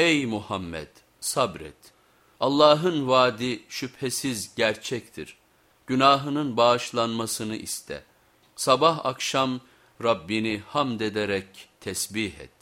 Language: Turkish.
Ey Muhammed sabret. Allah'ın vaadi şüphesiz gerçektir. Günahının bağışlanmasını iste. Sabah akşam Rabbini hamd ederek tesbih et.